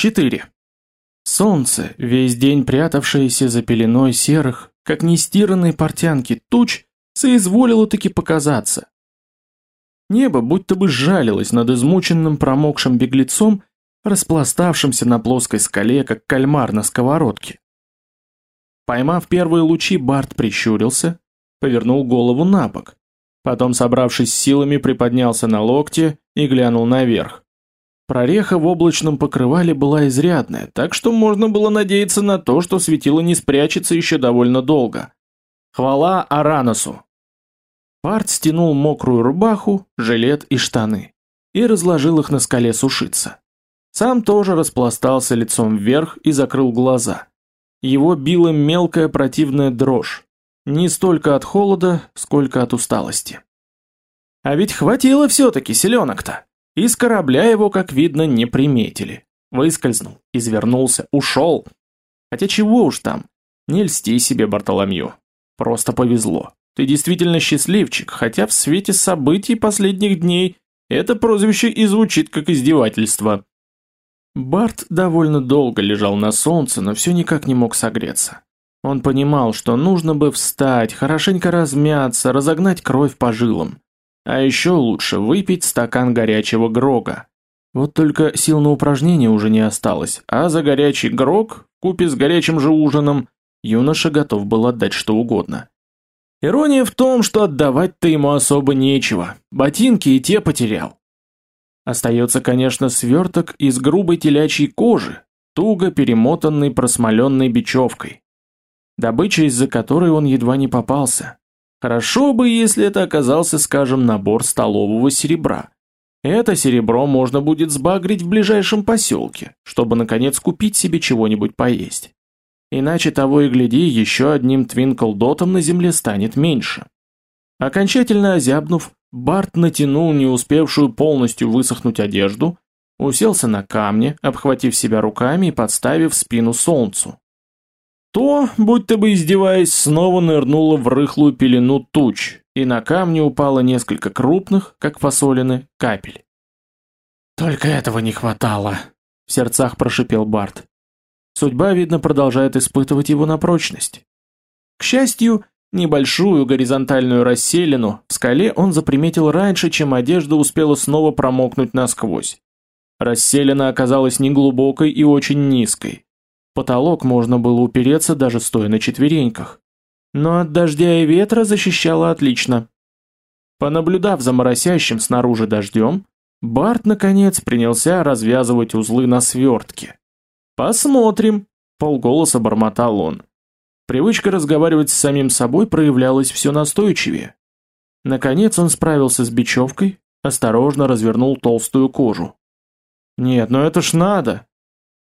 4. Солнце, весь день прятавшееся за пеленой серых, как нестиранные портянки туч, соизволило таки показаться. Небо будто бы сжалилось над измученным промокшим беглецом, распластавшимся на плоской скале, как кальмар на сковородке. Поймав первые лучи, Барт прищурился, повернул голову на бок. Потом, собравшись силами, приподнялся на локте и глянул наверх. Прореха в облачном покрывале была изрядная, так что можно было надеяться на то, что светило не спрячется еще довольно долго. Хвала Араносу! Парт стянул мокрую рубаху, жилет и штаны и разложил их на скале сушиться. Сам тоже распластался лицом вверх и закрыл глаза. Его била мелкая противная дрожь. Не столько от холода, сколько от усталости. А ведь хватило все-таки селенок-то. Из корабля его, как видно, не приметили. Выскользнул, извернулся, ушел. Хотя чего уж там. Не льсти себе, Бартоломью. Просто повезло. Ты действительно счастливчик, хотя в свете событий последних дней это прозвище и звучит как издевательство. Барт довольно долго лежал на солнце, но все никак не мог согреться. Он понимал, что нужно бы встать, хорошенько размяться, разогнать кровь по жилам. А еще лучше выпить стакан горячего грога. Вот только сил на упражнение уже не осталось, а за горячий грог, купе с горячим же ужином, юноша готов был отдать что угодно. Ирония в том, что отдавать-то ему особо нечего, ботинки и те потерял. Остается, конечно, сверток из грубой телячьей кожи, туго перемотанный просмоленной бечевкой. Добыча, из-за которой он едва не попался. Хорошо бы, если это оказался, скажем, набор столового серебра. Это серебро можно будет сбагрить в ближайшем поселке, чтобы наконец купить себе чего-нибудь поесть. Иначе того и гляди, еще одним твинкл-дотом на земле станет меньше. Окончательно озябнув, Барт натянул не успевшую полностью высохнуть одежду, уселся на камне, обхватив себя руками и подставив спину солнцу. То, будто бы издеваясь, снова нырнуло в рыхлую пелену туч, и на камне упало несколько крупных, как фасолины, капель. «Только этого не хватало», — в сердцах прошипел Барт. Судьба, видно, продолжает испытывать его на прочность. К счастью, небольшую горизонтальную расселину в скале он заприметил раньше, чем одежда успела снова промокнуть насквозь. Расселена оказалась неглубокой и очень низкой потолок можно было упереться даже стоя на четвереньках. Но от дождя и ветра защищало отлично. Понаблюдав за моросящим снаружи дождем, Барт, наконец, принялся развязывать узлы на свертке. «Посмотрим», — полголоса бормотал он. Привычка разговаривать с самим собой проявлялась все настойчивее. Наконец он справился с бечевкой, осторожно развернул толстую кожу. «Нет, ну это ж надо!»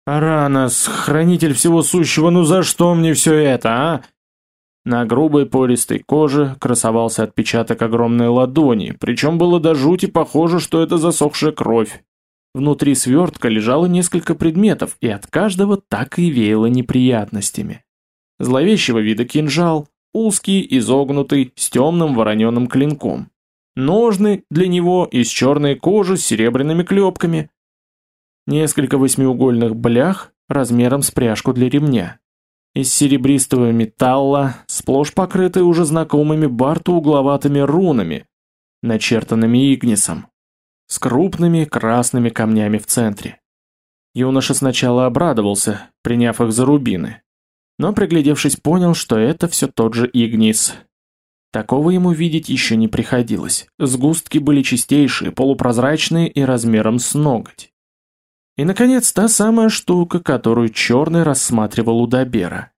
«Аранос, хранитель всего сущего, ну за что мне все это, а?» На грубой пористой коже красовался отпечаток огромной ладони, причем было до жути похоже, что это засохшая кровь. Внутри свертка лежало несколько предметов, и от каждого так и веяло неприятностями. Зловещего вида кинжал, узкий, изогнутый, с темным вороненым клинком. Ножны для него из черной кожи с серебряными клепками, Несколько восьмиугольных блях размером с пряжку для ремня. Из серебристого металла, сплошь покрытые уже знакомыми Барту угловатыми рунами, начертанными Игнисом, с крупными красными камнями в центре. Юноша сначала обрадовался, приняв их за рубины, но приглядевшись понял, что это все тот же Игнис. Такого ему видеть еще не приходилось. Сгустки были чистейшие, полупрозрачные и размером с ноготь. И, наконец, та самая штука, которую Черный рассматривал у Добера.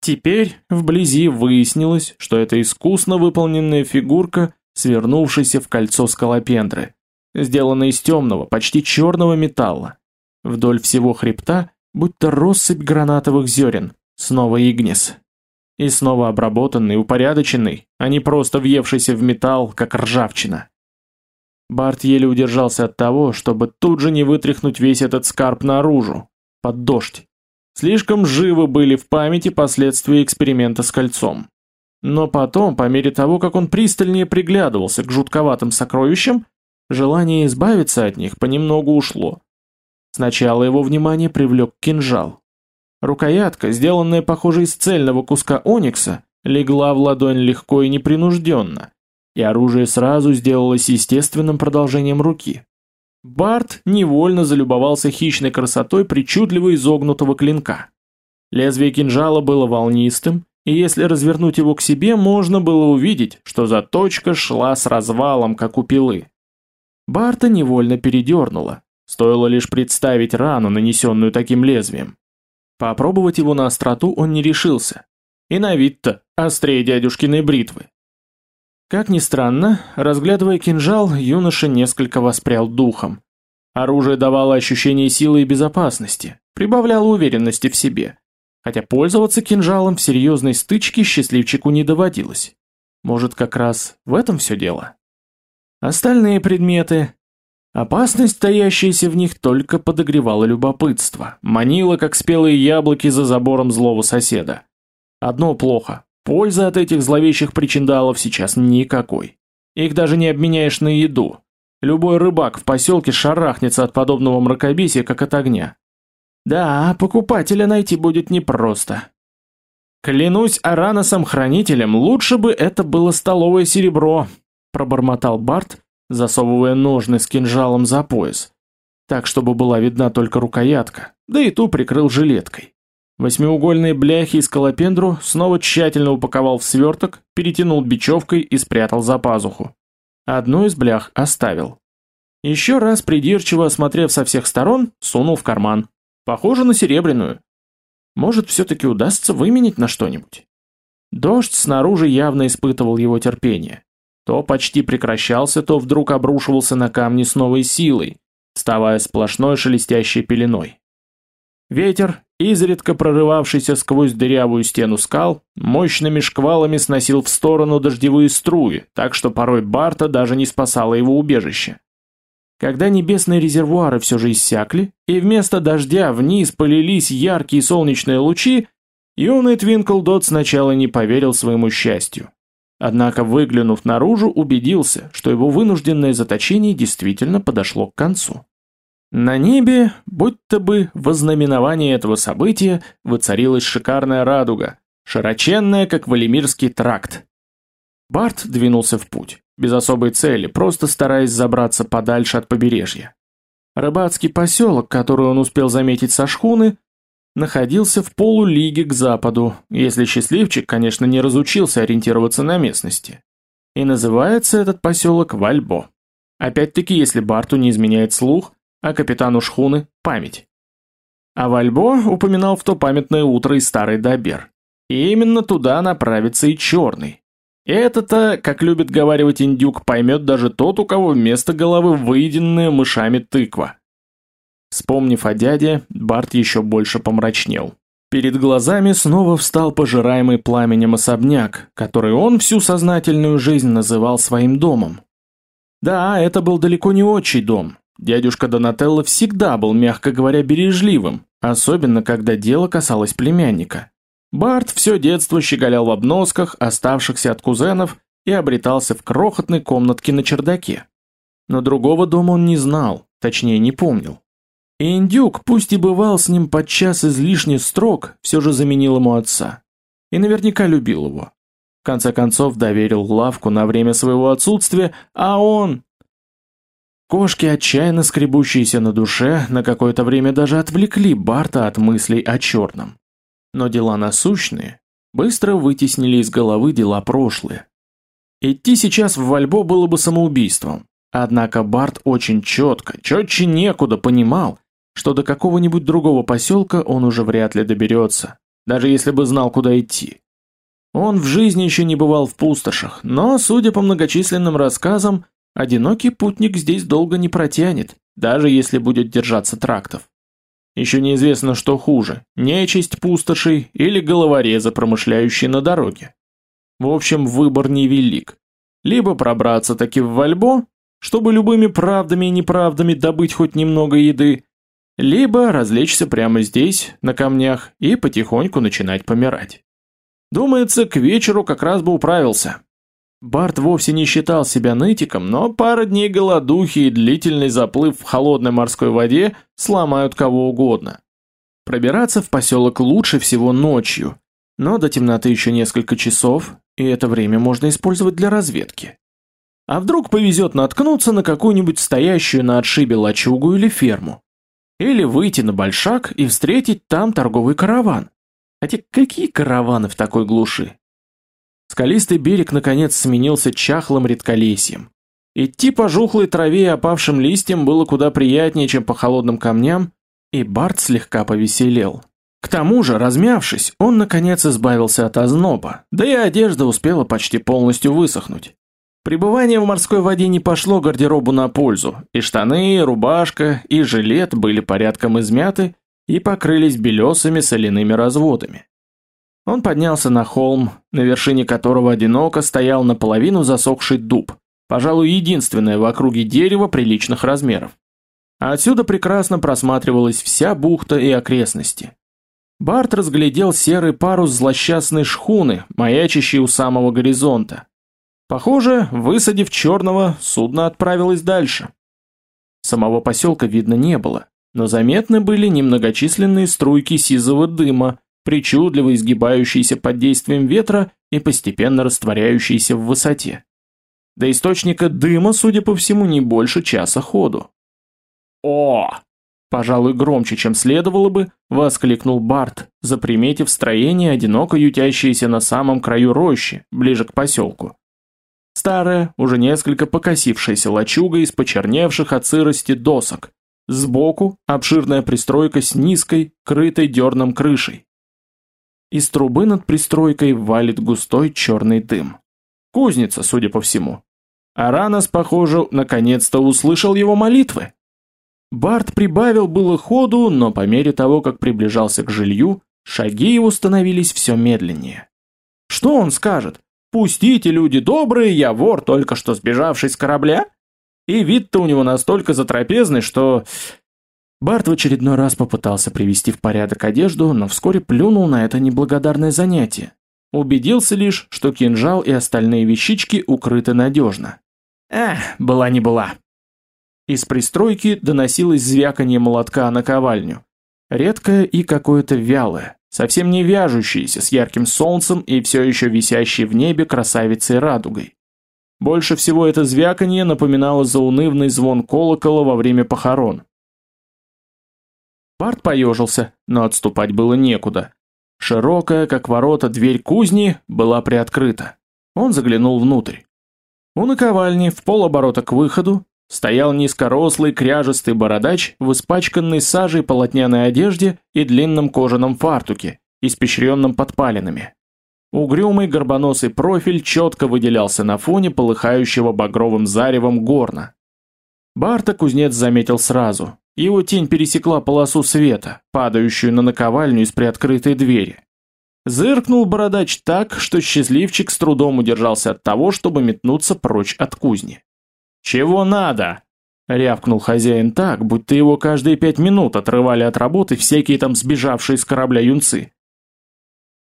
Теперь вблизи выяснилось, что это искусно выполненная фигурка, свернувшаяся в кольцо скалопендры, сделанная из темного, почти черного металла. Вдоль всего хребта, будто россыпь гранатовых зерен, снова игнис. И снова обработанный, упорядоченный, а не просто въевшийся в металл, как ржавчина. Барт еле удержался от того, чтобы тут же не вытряхнуть весь этот скарб наружу, под дождь. Слишком живы были в памяти последствия эксперимента с кольцом. Но потом, по мере того, как он пристальнее приглядывался к жутковатым сокровищам, желание избавиться от них понемногу ушло. Сначала его внимание привлек кинжал. Рукоятка, сделанная, похоже, из цельного куска оникса, легла в ладонь легко и непринужденно, и оружие сразу сделалось естественным продолжением руки. Барт невольно залюбовался хищной красотой причудливо изогнутого клинка. Лезвие кинжала было волнистым, и если развернуть его к себе, можно было увидеть, что заточка шла с развалом, как у пилы. Барта невольно передернуло, стоило лишь представить рану, нанесенную таким лезвием. Попробовать его на остроту он не решился. И на вид-то острее дядюшкиной бритвы. Как ни странно, разглядывая кинжал, юноша несколько воспрял духом. Оружие давало ощущение силы и безопасности, прибавляло уверенности в себе. Хотя пользоваться кинжалом в серьезной стычке счастливчику не доводилось. Может, как раз в этом все дело? Остальные предметы... Опасность, стоящаяся в них, только подогревала любопытство, манила, как спелые яблоки за забором злого соседа. Одно плохо, пользы от этих зловещих причиндалов сейчас никакой. Их даже не обменяешь на еду. Любой рыбак в поселке шарахнется от подобного мракобесия, как от огня. Да, покупателя найти будет непросто. Клянусь Араносом-хранителем, лучше бы это было столовое серебро, пробормотал Барт, засовывая ножны с кинжалом за пояс, так чтобы была видна только рукоятка, да и ту прикрыл жилеткой. Восьмиугольные бляхи из скалопендру снова тщательно упаковал в сверток, перетянул бечевкой и спрятал за пазуху. Одну из блях оставил. Еще раз придирчиво осмотрев со всех сторон, сунул в карман. Похоже на серебряную. Может, все-таки удастся выменить на что-нибудь. Дождь снаружи явно испытывал его терпение. То почти прекращался, то вдруг обрушивался на камни с новой силой, вставая сплошной шелестящей пеленой. Ветер, изредка прорывавшийся сквозь дырявую стену скал, мощными шквалами сносил в сторону дождевые струи, так что порой Барта даже не спасало его убежище. Когда небесные резервуары все же иссякли, и вместо дождя вниз полились яркие солнечные лучи, юный Твинклдот сначала не поверил своему счастью. Однако, выглянув наружу, убедился, что его вынужденное заточение действительно подошло к концу. На небе, будто бы в знаменовании этого события, воцарилась шикарная радуга, широченная, как Валимирский тракт. Барт двинулся в путь без особой цели, просто стараясь забраться подальше от побережья. Рыбацкий поселок, который он успел заметить со шхуны, находился в полулиге к западу, если счастливчик, конечно, не разучился ориентироваться на местности. И называется этот поселок Вальбо. Опять-таки, если Барту не изменяет слух, а капитану шхуны – память. А Вальбо упоминал в то памятное утро и старый Добер. И именно туда направится и Черный. Это-то, как любит говаривать индюк, поймет даже тот, у кого вместо головы выеденная мышами тыква. Вспомнив о дяде, Барт еще больше помрачнел. Перед глазами снова встал пожираемый пламенем особняк, который он всю сознательную жизнь называл своим домом. Да, это был далеко не отчий дом. Дядюшка Донателло всегда был, мягко говоря, бережливым, особенно когда дело касалось племянника. Барт все детство щеголял в обносках, оставшихся от кузенов, и обретался в крохотной комнатке на чердаке. Но другого дома он не знал, точнее не помнил. И индюк, пусть и бывал с ним подчас излишне строг, все же заменил ему отца. И наверняка любил его. В конце концов доверил лавку на время своего отсутствия, а он... Кошки, отчаянно скребущиеся на душе, на какое-то время даже отвлекли Барта от мыслей о черном. Но дела насущные быстро вытеснили из головы дела прошлые. Идти сейчас в Вальбо было бы самоубийством. Однако Барт очень четко, четче некуда понимал, что до какого-нибудь другого поселка он уже вряд ли доберется, даже если бы знал, куда идти. Он в жизни еще не бывал в пустошах, но, судя по многочисленным рассказам, одинокий путник здесь долго не протянет, даже если будет держаться трактов. Еще неизвестно, что хуже – нечисть пустошей или головорезы, промышляющие на дороге. В общем, выбор невелик. Либо пробраться таки в Вальбо, чтобы любыми правдами и неправдами добыть хоть немного еды, либо развлечься прямо здесь, на камнях, и потихоньку начинать помирать. Думается, к вечеру как раз бы управился. Барт вовсе не считал себя нытиком, но пара дней голодухи и длительный заплыв в холодной морской воде сломают кого угодно. Пробираться в поселок лучше всего ночью, но до темноты еще несколько часов, и это время можно использовать для разведки. А вдруг повезет наткнуться на какую-нибудь стоящую на отшибе лачугу или ферму? Или выйти на большак и встретить там торговый караван? Хотя какие караваны в такой глуши? Скалистый берег наконец сменился чахлым редколесьем. Идти по жухлой траве и опавшим листьям было куда приятнее, чем по холодным камням, и Барт слегка повеселел. К тому же, размявшись, он наконец избавился от озноба, да и одежда успела почти полностью высохнуть. Пребывание в морской воде не пошло гардеробу на пользу, и штаны, и рубашка, и жилет были порядком измяты и покрылись белесыми соляными разводами. Он поднялся на холм, на вершине которого одиноко стоял наполовину засохший дуб, пожалуй, единственное в округе дерево приличных размеров. А отсюда прекрасно просматривалась вся бухта и окрестности. Барт разглядел серый парус злосчастной шхуны, маячащей у самого горизонта. Похоже, высадив черного, судно отправилось дальше. Самого поселка видно не было, но заметны были немногочисленные струйки сизого дыма, причудливо изгибающийся под действием ветра и постепенно растворяющийся в высоте. До источника дыма, судя по всему, не больше часа ходу. «О!» Пожалуй, громче, чем следовало бы, воскликнул Барт, заприметив строение, одиноко ютящееся на самом краю рощи, ближе к поселку. Старая, уже несколько покосившаяся лачуга из почерневших от сырости досок. Сбоку обширная пристройка с низкой, крытой дерном крышей. Из трубы над пристройкой валит густой черный дым. Кузница, судя по всему. Аранос, похоже, наконец-то услышал его молитвы. Барт прибавил было ходу, но по мере того, как приближался к жилью, шаги его становились все медленнее. Что он скажет? «Пустите, люди добрые, я вор, только что сбежавший с корабля?» И вид-то у него настолько затрапезный, что Барт в очередной раз попытался привести в порядок одежду, но вскоре плюнул на это неблагодарное занятие. Убедился лишь, что кинжал и остальные вещички укрыты надежно. Эх, была не была. Из пристройки доносилось звяканье молотка на ковальню. Редкое и какое-то вялое, совсем не вяжущееся с ярким солнцем и все еще висящей в небе красавицей радугой. Больше всего это звяканье напоминало заунывный звон колокола во время похорон. Барт поежился, но отступать было некуда. Широкая, как ворота, дверь кузни была приоткрыта. Он заглянул внутрь. У наковальни, в полоборота к выходу, стоял низкорослый кряжестый бородач в испачканной сажей полотняной одежде и длинном кожаном фартуке, испещренном подпалинами. Угрюмый горбоносый профиль четко выделялся на фоне полыхающего багровым заревом горна. Барта кузнец заметил сразу, его тень пересекла полосу света, падающую на наковальню из приоткрытой двери. Зыркнул бородач так, что счастливчик с трудом удержался от того, чтобы метнуться прочь от кузни. «Чего надо?» — рявкнул хозяин так, будто его каждые пять минут отрывали от работы всякие там сбежавшие с корабля юнцы.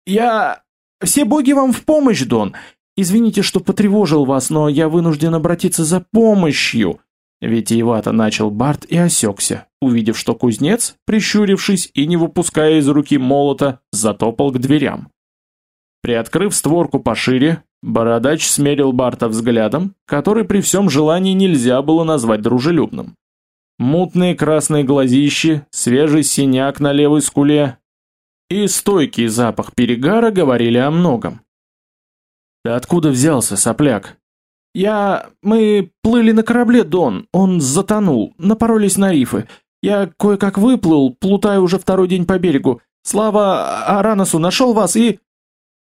«Я... Все боги вам в помощь, Дон! Извините, что потревожил вас, но я вынужден обратиться за помощью!» Витиевато начал Барт и осекся, увидев, что кузнец, прищурившись и не выпуская из руки молота, затопал к дверям. Приоткрыв створку пошире, бородач смерил Барта взглядом, который при всем желании нельзя было назвать дружелюбным. Мутные красные глазищи, свежий синяк на левой скуле и стойкий запах перегара говорили о многом. «Ты откуда взялся, сопляк?» «Я... мы плыли на корабле, Дон, он затонул, напоролись на рифы. Я кое-как выплыл, плутаю уже второй день по берегу. Слава Араносу нашел вас и...»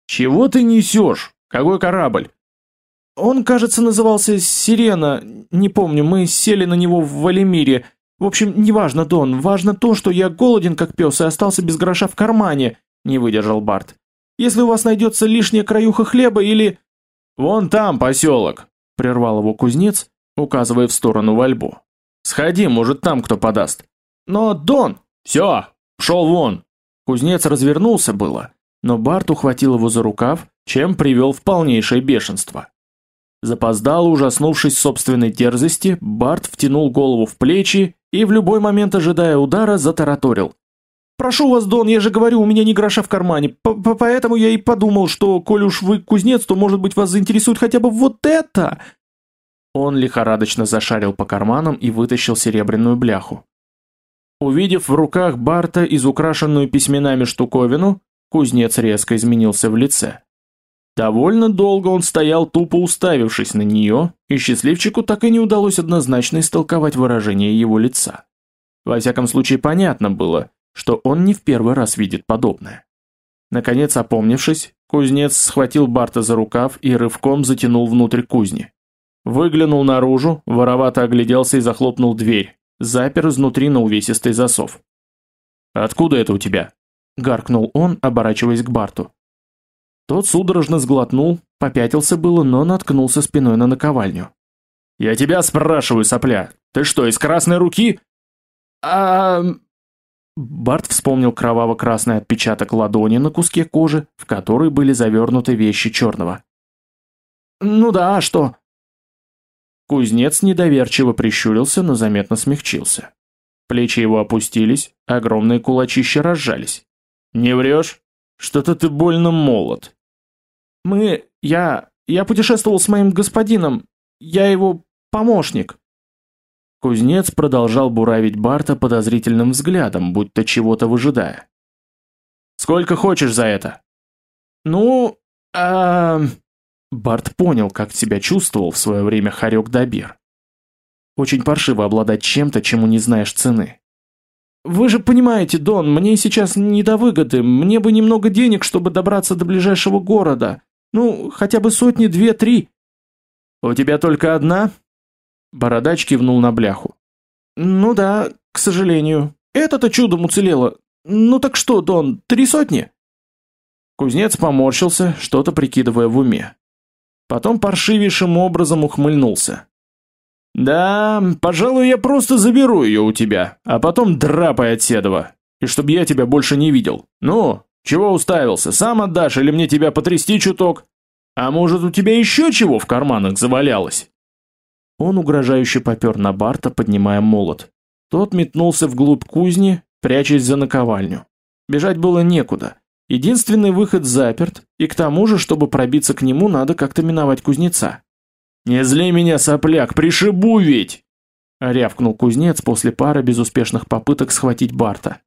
«Чего ты несешь? Какой корабль?» «Он, кажется, назывался Сирена, не помню, мы сели на него в Валимире. В общем, неважно, Дон, важно то, что я голоден как пес и остался без гроша в кармане», — не выдержал Барт. «Если у вас найдется лишняя краюха хлеба или...» «Вон там поселок», прервал его кузнец, указывая в сторону Вальбо. Сходи, может, там кто подаст. Но Дон, все, шел вон. Кузнец развернулся было, но Барт ухватил его за рукав, чем привел в полнейшее бешенство. Запоздало, ужаснувшись собственной дерзости, Барт втянул голову в плечи и в любой момент, ожидая удара, затараторил. «Прошу вас, Дон, я же говорю, у меня ни гроша в кармане, П -п поэтому я и подумал, что, коль уж вы кузнец, то, может быть, вас заинтересует хотя бы вот это!» Он лихорадочно зашарил по карманам и вытащил серебряную бляху. Увидев в руках Барта изукрашенную письменами штуковину, кузнец резко изменился в лице. Довольно долго он стоял тупо уставившись на нее, и счастливчику так и не удалось однозначно истолковать выражение его лица. Во всяком случае понятно было, что он не в первый раз видит подобное. Наконец опомнившись, кузнец схватил Барта за рукав и рывком затянул внутрь кузни. Выглянул наружу, воровато огляделся и захлопнул дверь, запер изнутри на увесистый засов. «Откуда это у тебя?» — гаркнул он, оборачиваясь к Барту. Тот судорожно сглотнул, попятился было, но наткнулся спиной на наковальню. «Я тебя спрашиваю, сопля, ты что, из красной руки?» «А...» Барт вспомнил кроваво-красный отпечаток ладони на куске кожи, в которой были завернуты вещи черного. «Ну да, а что?» Кузнец недоверчиво прищурился, но заметно смягчился. Плечи его опустились, огромные кулачища разжались. «Не врешь? Что-то ты больно молод. Мы... я... я путешествовал с моим господином. Я его помощник. Кузнец продолжал буравить Барта подозрительным взглядом, будто чего-то выжидая. «Сколько хочешь за это?» «Ну... а...» Барт понял, как себя чувствовал в свое время Харек Дабир. Очень паршиво обладать чем-то, чему не знаешь цены. Вы же понимаете, Дон, мне сейчас не до выгоды. Мне бы немного денег, чтобы добраться до ближайшего города. Ну, хотя бы сотни две-три. У тебя только одна? Бородач кивнул на бляху. Ну да, к сожалению. Это-то чудом уцелело. Ну так что, Дон, три сотни? Кузнец поморщился, что-то прикидывая в уме. Потом паршивейшим образом ухмыльнулся. «Да, пожалуй, я просто заберу ее у тебя, а потом драпай от Седова, и чтоб я тебя больше не видел. Ну, чего уставился, сам отдашь или мне тебя потрясти чуток? А может, у тебя еще чего в карманах завалялось?» Он угрожающе попер на Барта, поднимая молот. Тот метнулся вглубь кузни, прячась за наковальню. Бежать было некуда. Единственный выход заперт, и к тому же, чтобы пробиться к нему, надо как-то миновать кузнеца. «Не зли меня, сопляк, пришибу ведь!» рявкнул кузнец после пары безуспешных попыток схватить Барта.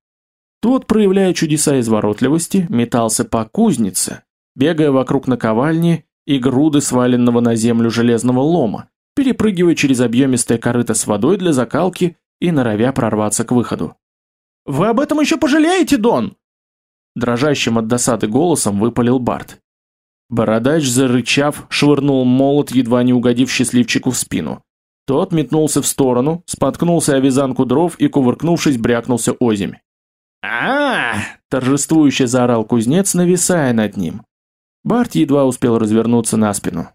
Тот, проявляя чудеса изворотливости, метался по кузнице, бегая вокруг наковальни и груды сваленного на землю железного лома, перепрыгивая через объемистое корыто с водой для закалки и норовя прорваться к выходу. «Вы об этом еще пожалеете, Дон?» Дрожащим от досады голосом выпалил Барт. Бородач, зарычав, швырнул молот, едва не угодив счастливчику в спину. Тот метнулся в сторону, споткнулся о вязанку дров и, кувыркнувшись, брякнулся озимь. а, торжествующе заорал кузнец, нависая над ним. Барт едва успел развернуться на спину.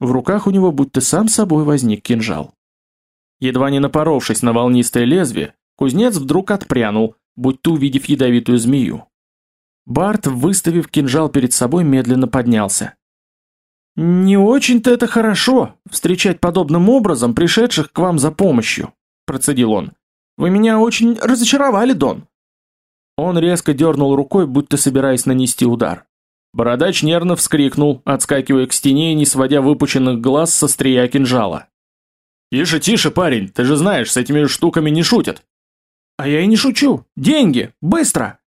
В руках у него будто сам собой возник кинжал. Едва не напоровшись на волнистое лезвие, кузнец вдруг отпрянул, будто увидев ядовитую змею. Барт, выставив кинжал перед собой, медленно поднялся. «Не очень-то это хорошо, встречать подобным образом пришедших к вам за помощью», процедил он. «Вы меня очень разочаровали, Дон». Он резко дернул рукой, будто собираясь нанести удар. Бородач нервно вскрикнул, отскакивая к стене и не сводя выпученных глаз со стрия кинжала. «Тише, тише, парень, ты же знаешь, с этими штуками не шутят». «А я и не шучу. Деньги! Быстро!»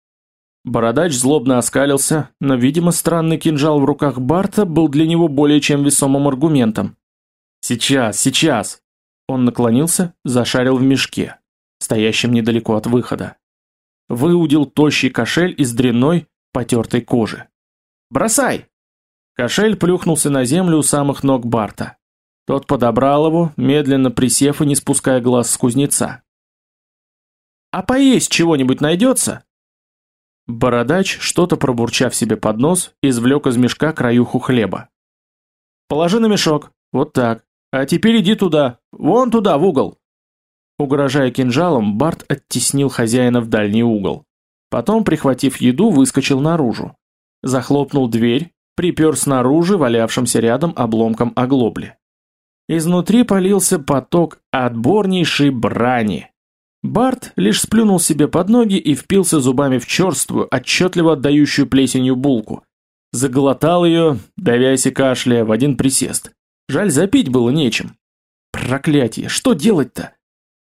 Бородач злобно оскалился, но, видимо, странный кинжал в руках Барта был для него более чем весомым аргументом. «Сейчас, сейчас!» Он наклонился, зашарил в мешке, стоящем недалеко от выхода. Выудил тощий кошель из дрянной, потертой кожи. «Бросай!» Кошель плюхнулся на землю у самых ног Барта. Тот подобрал его, медленно присев и не спуская глаз с кузнеца. «А поесть чего-нибудь найдется?» Бородач, что-то пробурчав себе под нос, извлек из мешка краюху хлеба. «Положи на мешок. Вот так. А теперь иди туда. Вон туда, в угол». Угрожая кинжалом, Барт оттеснил хозяина в дальний угол. Потом, прихватив еду, выскочил наружу. Захлопнул дверь, припер снаружи валявшимся рядом обломком оглобли. Изнутри полился поток отборнейшей брани. Барт лишь сплюнул себе под ноги и впился зубами в черствую, отчетливо отдающую плесенью булку. Заглотал ее, давясь и кашляя, в один присест. Жаль, запить было нечем. Проклятие, что делать-то?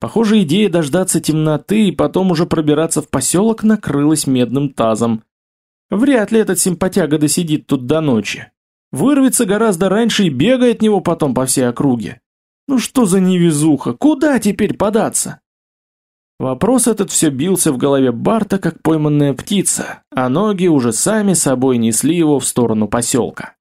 Похоже, идея дождаться темноты и потом уже пробираться в поселок накрылась медным тазом. Вряд ли этот симпатяга досидит тут до ночи. Вырвется гораздо раньше и бегает него потом по всей округе. Ну что за невезуха, куда теперь податься? Вопрос этот все бился в голове Барта, как пойманная птица, а ноги уже сами собой несли его в сторону поселка.